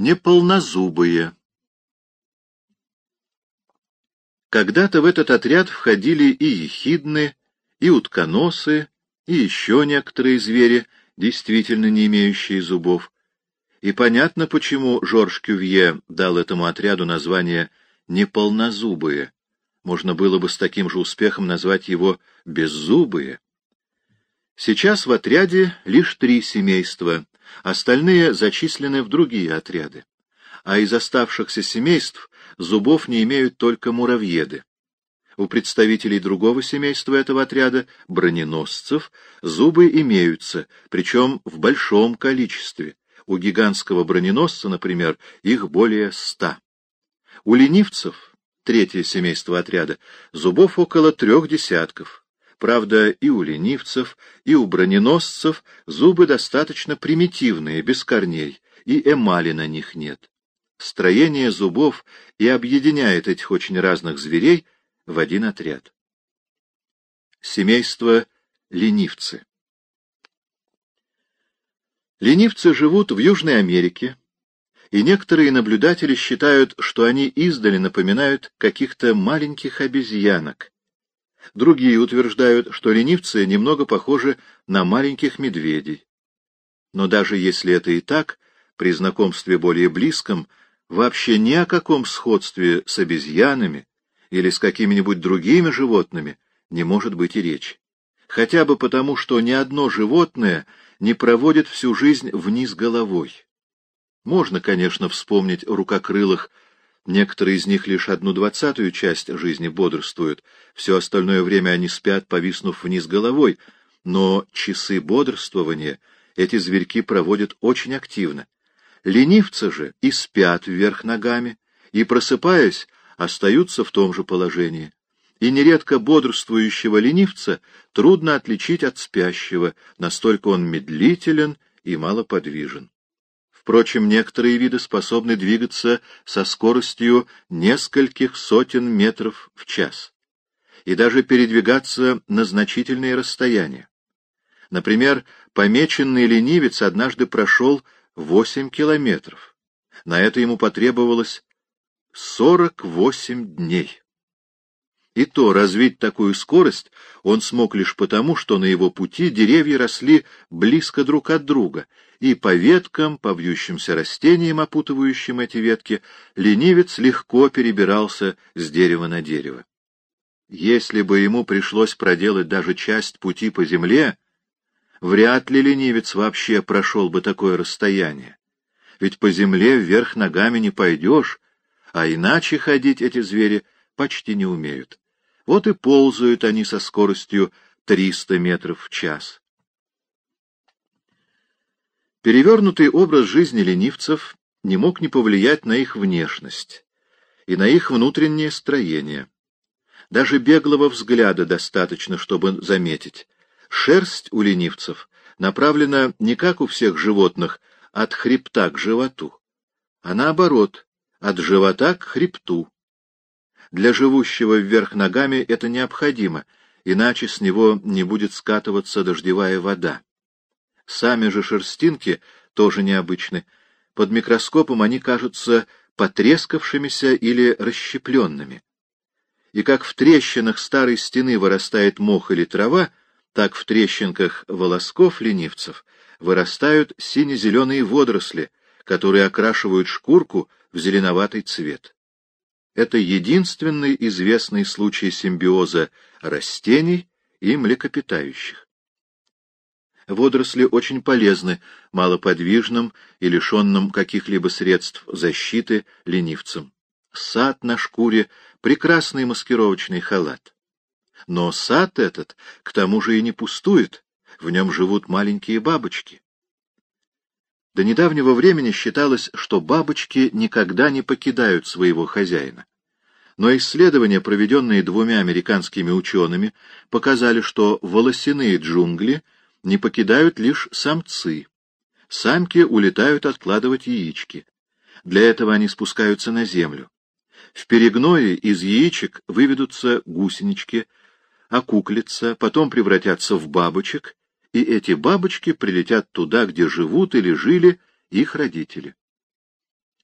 Неполнозубые. Когда-то в этот отряд входили и ехидны, и утконосы, и еще некоторые звери, действительно не имеющие зубов. И понятно, почему Жорж Кювье дал этому отряду название «неполнозубые». Можно было бы с таким же успехом назвать его «беззубые». Сейчас в отряде лишь три семейства, остальные зачислены в другие отряды. А из оставшихся семейств зубов не имеют только муравьеды. У представителей другого семейства этого отряда, броненосцев, зубы имеются, причем в большом количестве. У гигантского броненосца, например, их более ста. У ленивцев, третье семейство отряда, зубов около трех десятков. Правда, и у ленивцев, и у броненосцев зубы достаточно примитивные, без корней, и эмали на них нет. Строение зубов и объединяет этих очень разных зверей — в один отряд. Семейство ленивцы. Ленивцы живут в Южной Америке, и некоторые наблюдатели считают, что они издали напоминают каких-то маленьких обезьянок. Другие утверждают, что ленивцы немного похожи на маленьких медведей. Но даже если это и так, при знакомстве более близком, вообще ни о каком сходстве с обезьянами или с какими-нибудь другими животными не может быть и речи. Хотя бы потому, что ни одно животное не проводит всю жизнь вниз головой. Можно, конечно, вспомнить рукокрылых, некоторые из них лишь одну двадцатую часть жизни бодрствуют, все остальное время они спят, повиснув вниз головой, но часы бодрствования эти зверьки проводят очень активно. Ленивцы же и спят вверх ногами, и, просыпаясь, остаются в том же положении, и нередко бодрствующего ленивца трудно отличить от спящего, настолько он медлителен и малоподвижен. Впрочем, некоторые виды способны двигаться со скоростью нескольких сотен метров в час и даже передвигаться на значительные расстояния. Например, помеченный ленивец однажды прошел 8 километров. На это ему потребовалось Сорок восемь дней. И то развить такую скорость он смог лишь потому, что на его пути деревья росли близко друг от друга, и по веткам, по вьющимся растениям, опутывающим эти ветки, ленивец легко перебирался с дерева на дерево. Если бы ему пришлось проделать даже часть пути по земле, вряд ли ленивец вообще прошел бы такое расстояние. Ведь по земле вверх ногами не пойдешь, а иначе ходить эти звери почти не умеют. Вот и ползают они со скоростью 300 метров в час. Перевернутый образ жизни ленивцев не мог не повлиять на их внешность и на их внутреннее строение. Даже беглого взгляда достаточно, чтобы заметить. Шерсть у ленивцев направлена не как у всех животных от хребта к животу, а наоборот, от живота к хребту. Для живущего вверх ногами это необходимо, иначе с него не будет скатываться дождевая вода. Сами же шерстинки тоже необычны. Под микроскопом они кажутся потрескавшимися или расщепленными. И как в трещинах старой стены вырастает мох или трава, так в трещинках волосков ленивцев вырастают сине-зеленые водоросли, которые окрашивают шкурку в зеленоватый цвет. Это единственный известный случай симбиоза растений и млекопитающих. Водоросли очень полезны малоподвижным и лишенным каких-либо средств защиты ленивцам. Сад на шкуре — прекрасный маскировочный халат. Но сад этот, к тому же, и не пустует, в нем живут маленькие бабочки. До недавнего времени считалось, что бабочки никогда не покидают своего хозяина. Но исследования, проведенные двумя американскими учеными, показали, что волосяные джунгли не покидают лишь самцы. Самки улетают откладывать яички. Для этого они спускаются на землю. В перегное из яичек выведутся гусенички, окуклятся, потом превратятся в бабочек и эти бабочки прилетят туда, где живут или жили их родители.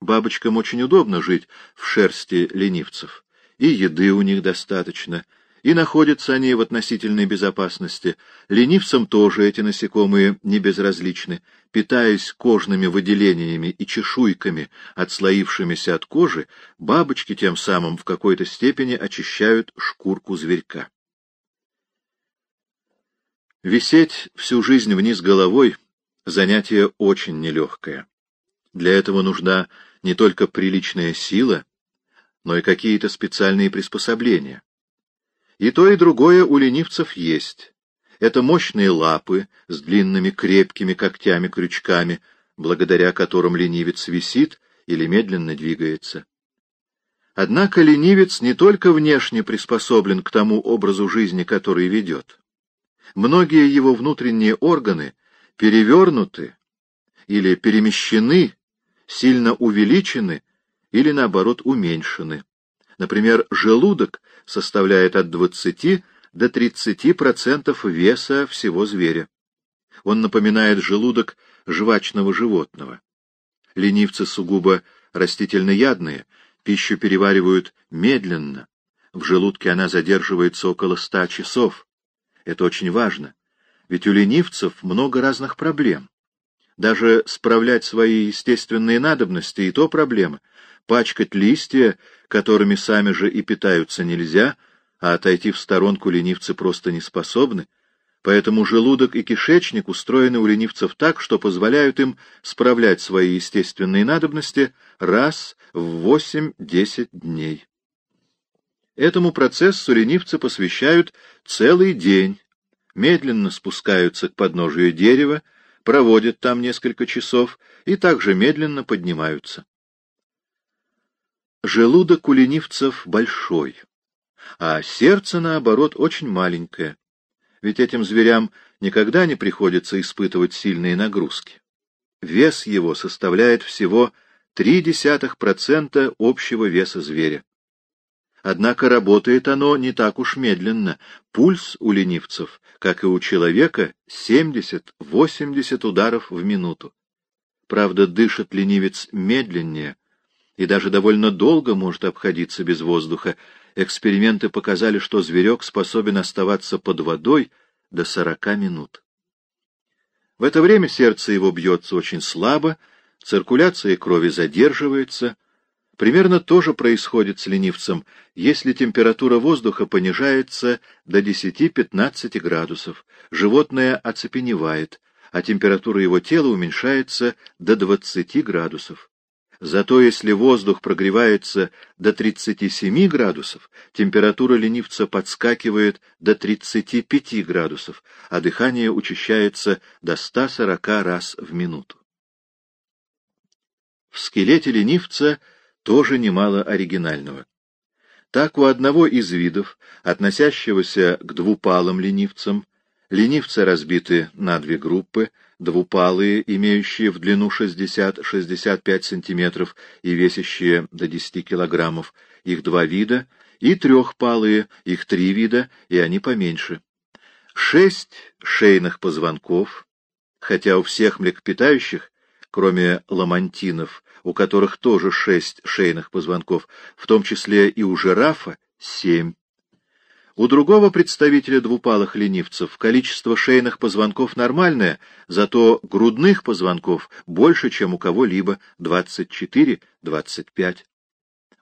Бабочкам очень удобно жить в шерсти ленивцев, и еды у них достаточно, и находятся они в относительной безопасности. Ленивцам тоже эти насекомые не безразличны. Питаясь кожными выделениями и чешуйками, отслоившимися от кожи, бабочки тем самым в какой-то степени очищают шкурку зверька. Висеть всю жизнь вниз головой — занятие очень нелегкое. Для этого нужна не только приличная сила, но и какие-то специальные приспособления. И то, и другое у ленивцев есть. Это мощные лапы с длинными крепкими когтями-крючками, благодаря которым ленивец висит или медленно двигается. Однако ленивец не только внешне приспособлен к тому образу жизни, который ведет. Многие его внутренние органы перевернуты или перемещены, сильно увеличены или, наоборот, уменьшены. Например, желудок составляет от 20 до 30% веса всего зверя. Он напоминает желудок жвачного животного. Ленивцы сугубо растительноядные, пищу переваривают медленно. В желудке она задерживается около ста часов. Это очень важно, ведь у ленивцев много разных проблем. Даже справлять свои естественные надобности и то проблема. Пачкать листья, которыми сами же и питаются, нельзя, а отойти в сторонку ленивцы просто не способны. Поэтому желудок и кишечник устроены у ленивцев так, что позволяют им справлять свои естественные надобности раз в 8-10 дней. Этому процессу ленивцы посвящают целый день, медленно спускаются к подножию дерева, проводят там несколько часов и также медленно поднимаются. Желудок у ленивцев большой, а сердце, наоборот, очень маленькое, ведь этим зверям никогда не приходится испытывать сильные нагрузки. Вес его составляет всего 0,3% общего веса зверя. Однако работает оно не так уж медленно. Пульс у ленивцев, как и у человека, 70-80 ударов в минуту. Правда, дышит ленивец медленнее и даже довольно долго может обходиться без воздуха. Эксперименты показали, что зверек способен оставаться под водой до 40 минут. В это время сердце его бьется очень слабо, циркуляция крови задерживается, Примерно то же происходит с ленивцем, если температура воздуха понижается до 10-15 градусов, животное оцепеневает, а температура его тела уменьшается до 20 градусов. Зато если воздух прогревается до 37 градусов, температура ленивца подскакивает до 35 градусов, а дыхание учащается до 140 раз в минуту. В скелете ленивца – тоже немало оригинального. Так у одного из видов, относящегося к двупалым ленивцам, ленивцы разбиты на две группы, двупалые, имеющие в длину 60-65 см и весящие до 10 кг, их два вида, и трехпалые, их три вида, и они поменьше. Шесть шейных позвонков, хотя у всех млекопитающих, кроме ламантинов, у которых тоже шесть шейных позвонков, в том числе и у жирафа семь. У другого представителя двупалых ленивцев количество шейных позвонков нормальное, зато грудных позвонков больше, чем у кого-либо, 24-25.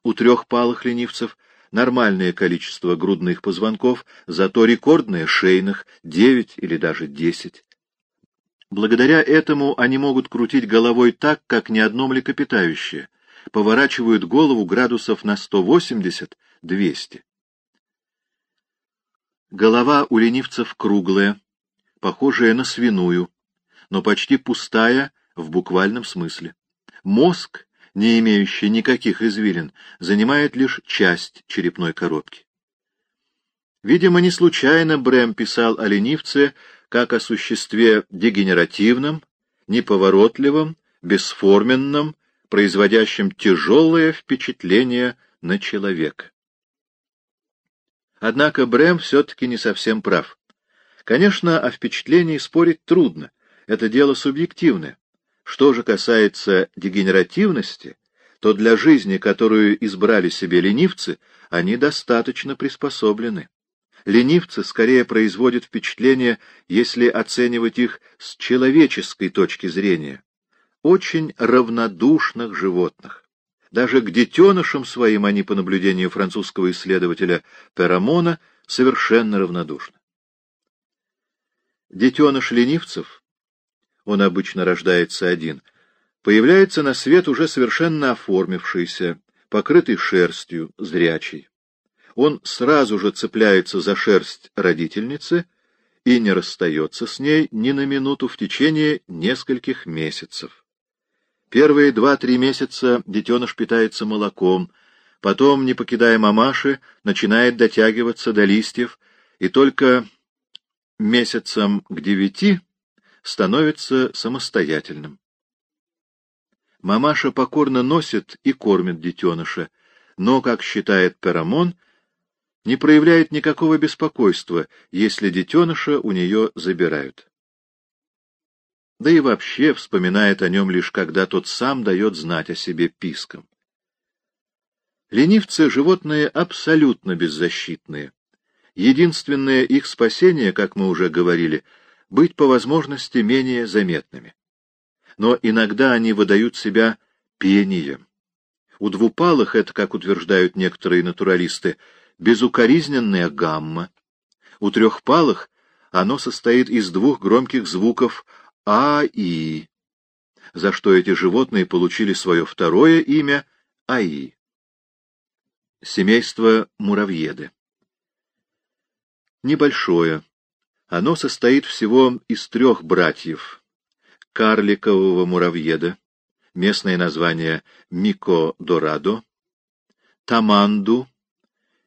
У трехпалых ленивцев нормальное количество грудных позвонков, зато рекордное шейных 9 или даже 10. Благодаря этому они могут крутить головой так, как ни одно млекопитающее, поворачивают голову градусов на 180-200. Голова у ленивцев круглая, похожая на свиную, но почти пустая в буквальном смысле. Мозг, не имеющий никаких извилин, занимает лишь часть черепной коробки. Видимо, не случайно Брэм писал о ленивце как о существе дегенеративном, неповоротливом, бесформенном, производящем тяжелое впечатление на человека. Однако Брэм все-таки не совсем прав. Конечно, о впечатлении спорить трудно, это дело субъективное. Что же касается дегенеративности, то для жизни, которую избрали себе ленивцы, они достаточно приспособлены. Ленивцы скорее производят впечатление, если оценивать их с человеческой точки зрения, очень равнодушных животных. Даже к детенышам своим они, по наблюдению французского исследователя Перамона, совершенно равнодушны. Детеныш ленивцев, он обычно рождается один, появляется на свет уже совершенно оформившийся, покрытый шерстью, зрячий. Он сразу же цепляется за шерсть родительницы и не расстается с ней ни на минуту в течение нескольких месяцев. Первые два-три месяца детеныш питается молоком, потом, не покидая мамаши, начинает дотягиваться до листьев, и только месяцам к девяти становится самостоятельным. Мамаша покорно носит и кормит детеныша, но, как считает Перамон, не проявляет никакого беспокойства, если детеныша у нее забирают. Да и вообще вспоминает о нем лишь когда тот сам дает знать о себе писком. Ленивцы — животные абсолютно беззащитные. Единственное их спасение, как мы уже говорили, быть по возможности менее заметными но иногда они выдают себя пением. У двупалых это, как утверждают некоторые натуралисты, безукоризненная гамма. У трехпалых оно состоит из двух громких звуков «а-и», за что эти животные получили свое второе имя «аи». Семейство муравьеды. Небольшое. Оно состоит всего из трех братьев — карликового муравьеда, местное название Мико-Дорадо, Таманду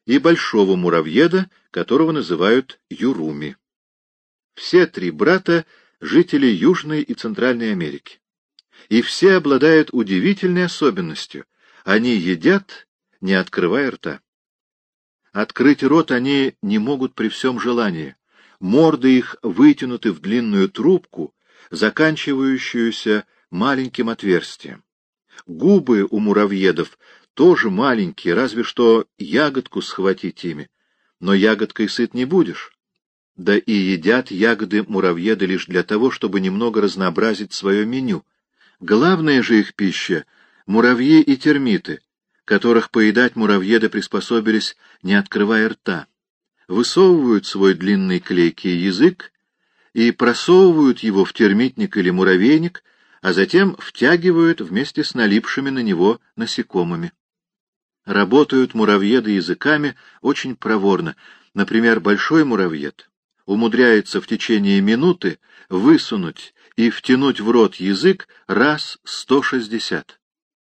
и большого муравьеда, которого называют Юруми. Все три брата — жители Южной и Центральной Америки. И все обладают удивительной особенностью — они едят, не открывая рта. Открыть рот они не могут при всем желании. Морды их вытянуты в длинную трубку, заканчивающуюся маленьким отверстием. Губы у муравьедов тоже маленькие, разве что ягодку схватить ими. Но ягодкой сыт не будешь. Да и едят ягоды муравьеды лишь для того, чтобы немного разнообразить свое меню. Главная же их пища — муравьи и термиты, которых поедать муравьеды приспособились, не открывая рта. Высовывают свой длинный клейкий язык и просовывают его в термитник или муравейник, а затем втягивают вместе с налипшими на него насекомыми. Работают муравьеды языками очень проворно. Например, большой муравьед умудряется в течение минуты высунуть и втянуть в рот язык раз сто шестьдесят.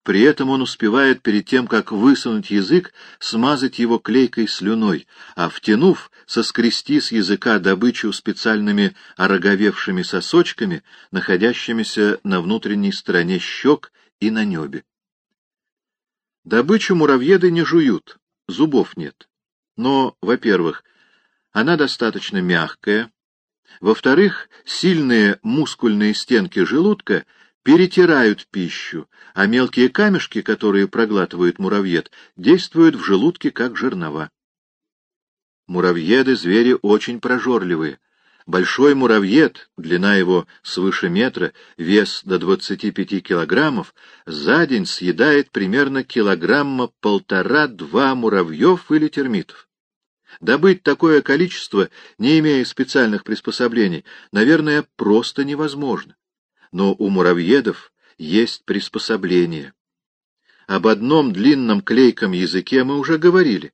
При этом он успевает перед тем, как высунуть язык, смазать его клейкой слюной, а втянув, соскрести с языка добычу специальными ороговевшими сосочками, находящимися на внутренней стороне щек и на небе. Добычу муравьеды не жуют, зубов нет. Но, во-первых, она достаточно мягкая, во-вторых, сильные мускульные стенки желудка — перетирают пищу, а мелкие камешки, которые проглатывает муравьед, действуют в желудке как жернова. Муравьеды — звери очень прожорливые. Большой муравьед, длина его свыше метра, вес до 25 килограммов, за день съедает примерно килограмма полтора-два муравьев или термитов. Добыть такое количество, не имея специальных приспособлений, наверное, просто невозможно но у муравьедов есть приспособление. Об одном длинном клейком языке мы уже говорили.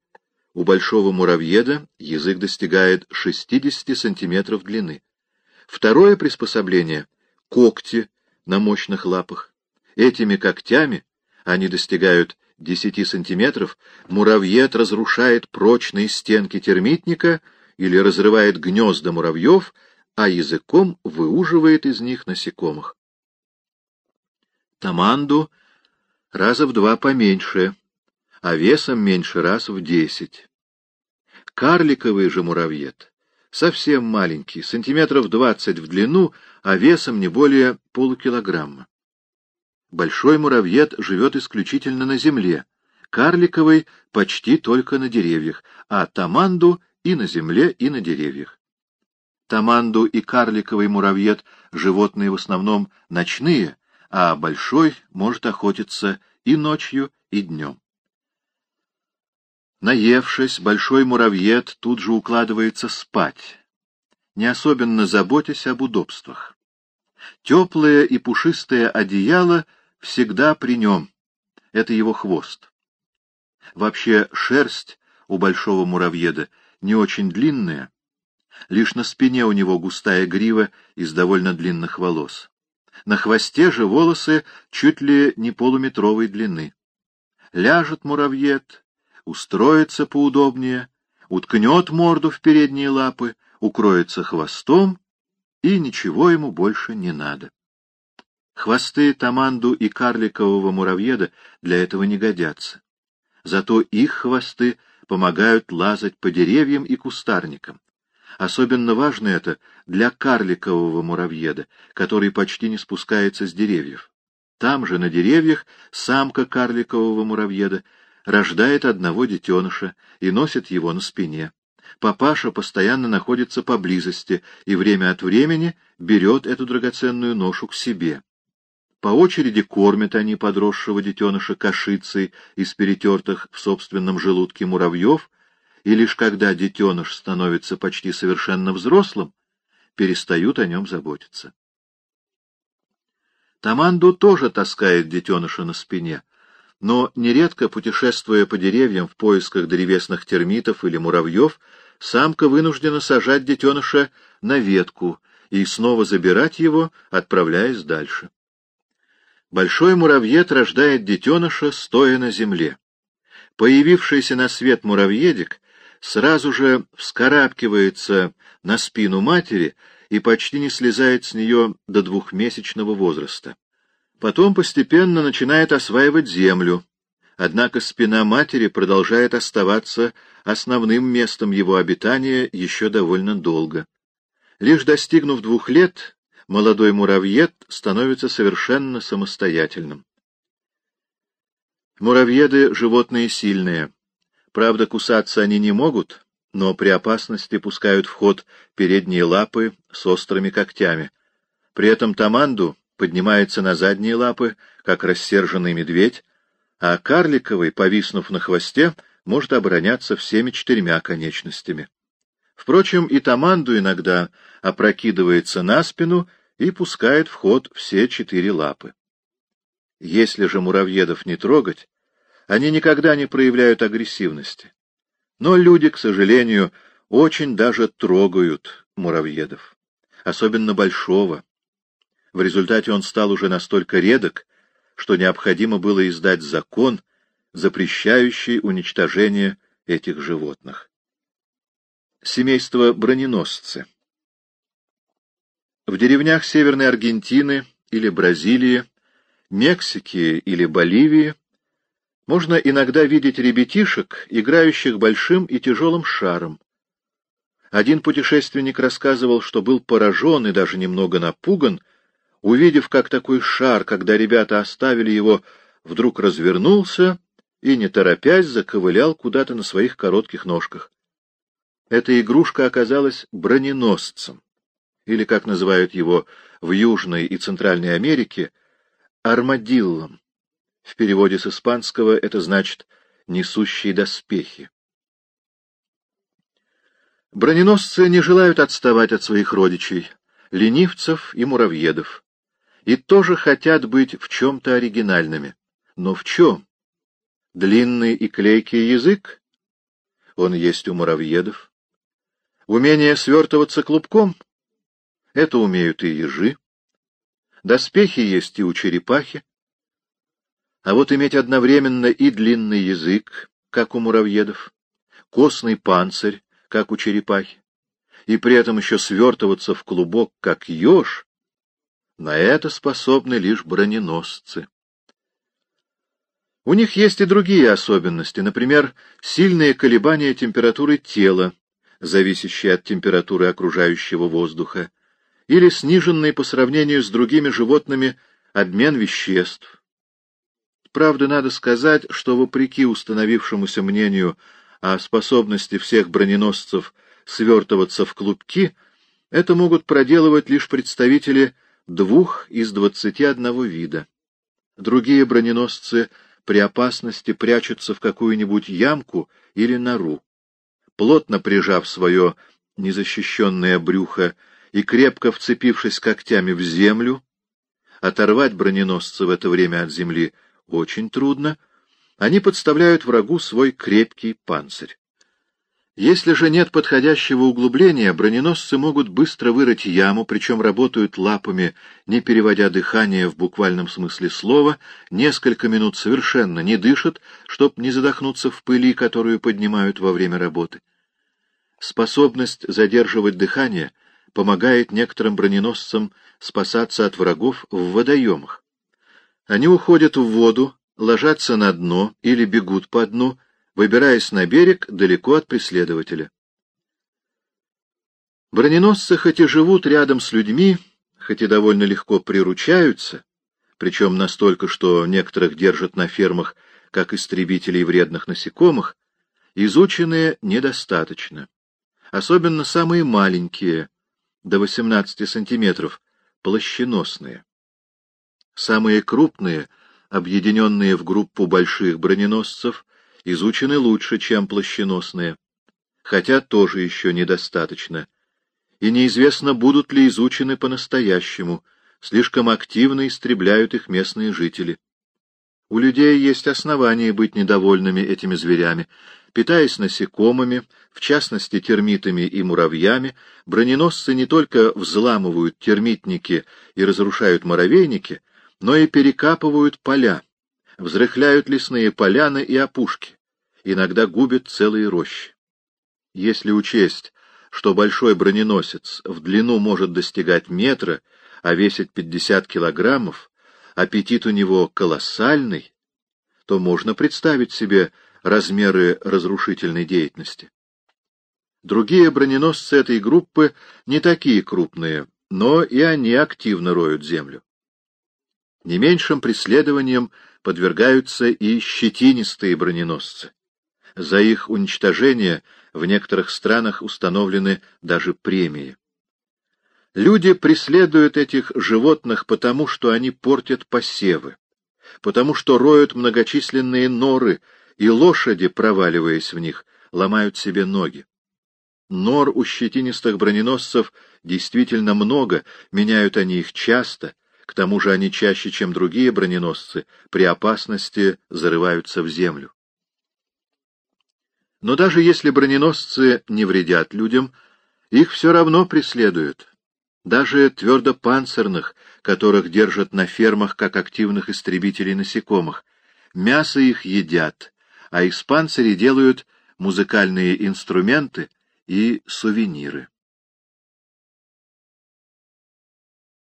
У большого муравьеда язык достигает 60 сантиметров длины. Второе приспособление — когти на мощных лапах. Этими когтями, они достигают 10 сантиметров, муравьед разрушает прочные стенки термитника или разрывает гнезда муравьев, а языком выуживает из них насекомых. Таманду раза в два поменьше, а весом меньше раз в десять. Карликовый же муравьед совсем маленький, сантиметров двадцать в длину, а весом не более полукилограмма. Большой муравьед живет исключительно на земле, карликовый почти только на деревьях, а таманду и на земле, и на деревьях. Таманду и карликовый муравьед — животные в основном ночные, а большой может охотиться и ночью, и днем. Наевшись, большой муравьед тут же укладывается спать, не особенно заботясь об удобствах. Теплое и пушистое одеяло всегда при нем. Это его хвост. Вообще шерсть у большого муравьеда не очень длинная, лишь на спине у него густая грива из довольно длинных волос. На хвосте же волосы чуть ли не полуметровой длины. Ляжет муравьед, устроится поудобнее, уткнет морду в передние лапы, укроется хвостом, и ничего ему больше не надо. Хвосты таманду и карликового муравьеда для этого не годятся. Зато их хвосты помогают лазать по деревьям и кустарникам. Особенно важно это для карликового муравьеда, который почти не спускается с деревьев. Там же, на деревьях, самка карликового муравьеда рождает одного детеныша и носит его на спине. Папаша постоянно находится поблизости и время от времени берет эту драгоценную ношу к себе. По очереди кормят они подросшего детеныша кашицей из перетертых в собственном желудке муравьев, и лишь когда детеныш становится почти совершенно взрослым, перестают о нем заботиться. Таманду тоже таскает детеныша на спине, но нередко, путешествуя по деревьям в поисках древесных термитов или муравьев, самка вынуждена сажать детеныша на ветку и снова забирать его, отправляясь дальше. Большой муравьед рождает детеныша, стоя на земле. Появившийся на свет муравьедик сразу же вскарабкивается на спину матери и почти не слезает с нее до двухмесячного возраста. Потом постепенно начинает осваивать землю, однако спина матери продолжает оставаться основным местом его обитания еще довольно долго. Лишь достигнув двух лет, молодой муравьед становится совершенно самостоятельным. Муравьеды — животные сильные. Правда, кусаться они не могут, но при опасности пускают в ход передние лапы с острыми когтями. При этом таманду поднимается на задние лапы, как рассерженный медведь, а карликовый, повиснув на хвосте, может обороняться всеми четырьмя конечностями. Впрочем, и Таманду иногда опрокидывается на спину и пускает в ход все четыре лапы. Если же муравьедов не трогать, они никогда не проявляют агрессивности. Но люди, к сожалению, очень даже трогают муравьедов, особенно большого. В результате он стал уже настолько редок, что необходимо было издать закон, запрещающий уничтожение этих животных. Семейство броненосцы. В деревнях Северной Аргентины или Бразилии, Мексики или Боливии можно иногда видеть ребятишек, играющих большим и тяжелым шаром. Один путешественник рассказывал, что был поражен и даже немного напуган, увидев, как такой шар, когда ребята оставили его, вдруг развернулся и, не торопясь, заковылял куда-то на своих коротких ножках. Эта игрушка оказалась броненосцем, или, как называют его в Южной и Центральной Америке, армадиллом. В переводе с испанского это значит «несущие доспехи». Броненосцы не желают отставать от своих родичей, ленивцев и муравьедов, и тоже хотят быть в чем-то оригинальными. Но в чем? Длинный и клейкий язык? Он есть у муравьедов. Умение свертываться клубком? Это умеют и ежи. Доспехи есть и у черепахи. А вот иметь одновременно и длинный язык, как у муравьедов, костный панцирь, как у черепахи, и при этом еще свертываться в клубок, как еж, на это способны лишь броненосцы. У них есть и другие особенности, например, сильные колебания температуры тела, зависящие от температуры окружающего воздуха, или сниженный по сравнению с другими животными обмен веществ, правда, надо сказать, что, вопреки установившемуся мнению о способности всех броненосцев свертываться в клубки, это могут проделывать лишь представители двух из двадцати одного вида. Другие броненосцы при опасности прячутся в какую-нибудь ямку или нору. Плотно прижав свое незащищенное брюхо и крепко вцепившись когтями в землю, оторвать броненосца в это время от земли очень трудно, они подставляют врагу свой крепкий панцирь. Если же нет подходящего углубления, броненосцы могут быстро вырыть яму, причем работают лапами, не переводя дыхание в буквальном смысле слова, несколько минут совершенно не дышат, чтоб не задохнуться в пыли, которую поднимают во время работы. Способность задерживать дыхание помогает некоторым броненосцам спасаться от врагов в водоемах. Они уходят в воду, ложатся на дно или бегут по дну, выбираясь на берег далеко от преследователя. Броненосцы хоть и живут рядом с людьми, хоть и довольно легко приручаются, причем настолько, что некоторых держат на фермах как истребителей вредных насекомых, изученные недостаточно. Особенно самые маленькие, до 18 сантиметров, плащеносные. Самые крупные, объединенные в группу больших броненосцев, изучены лучше, чем плащеносные, хотя тоже еще недостаточно, и неизвестно, будут ли изучены по-настоящему, слишком активно истребляют их местные жители. У людей есть основания быть недовольными этими зверями. Питаясь насекомыми, в частности термитами и муравьями, броненосцы не только взламывают термитники и разрушают муравейники, но и перекапывают поля, взрыхляют лесные поляны и опушки, иногда губят целые рощи. Если учесть, что большой броненосец в длину может достигать метра, а весит 50 килограммов, аппетит у него колоссальный, то можно представить себе размеры разрушительной деятельности. Другие броненосцы этой группы не такие крупные, но и они активно роют землю. Не меньшим преследованием подвергаются и щетинистые броненосцы. За их уничтожение в некоторых странах установлены даже премии. Люди преследуют этих животных потому, что они портят посевы, потому что роют многочисленные норы, и лошади, проваливаясь в них, ломают себе ноги. Нор у щетинистых броненосцев действительно много, меняют они их часто, к тому же они чаще, чем другие броненосцы, при опасности зарываются в землю. Но даже если броненосцы не вредят людям, их все равно преследуют. Даже твердопанцирных, которых держат на фермах как активных истребителей насекомых. Мясо их едят, а из панцирей делают музыкальные инструменты и сувениры.